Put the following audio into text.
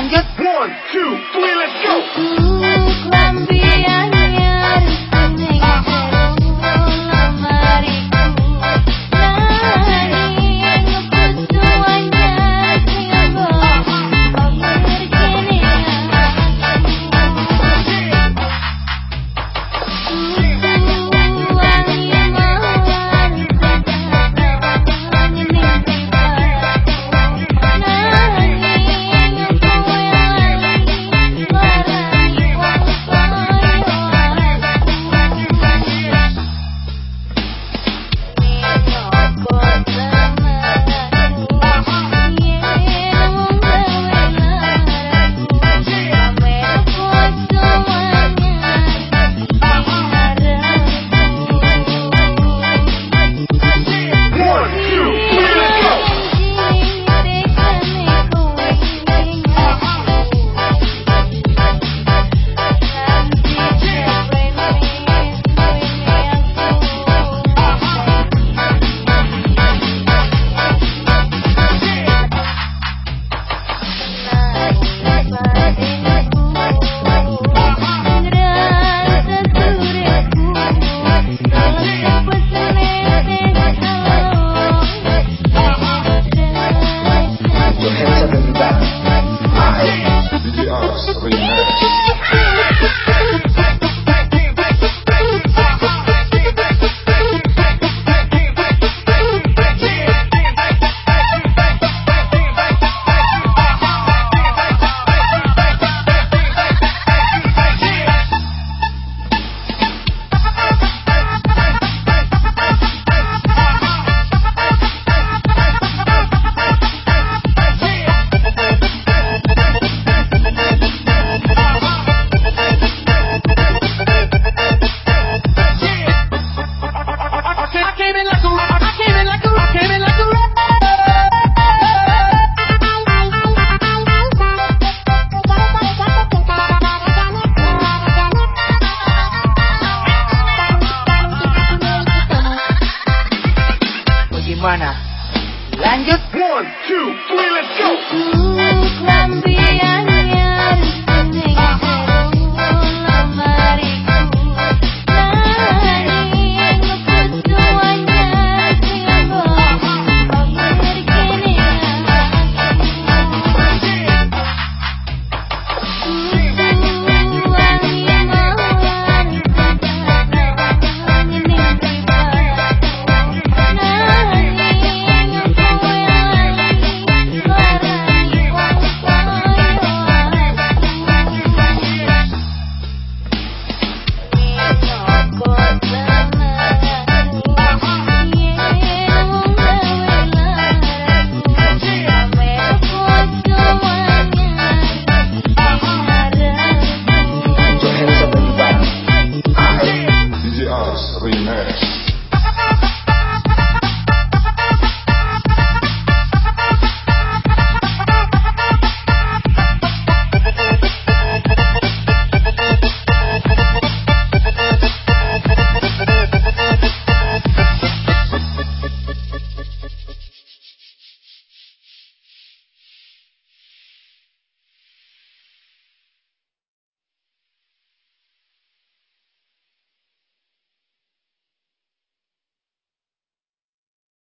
Lanjut. One, two, three, let's go. Gimana?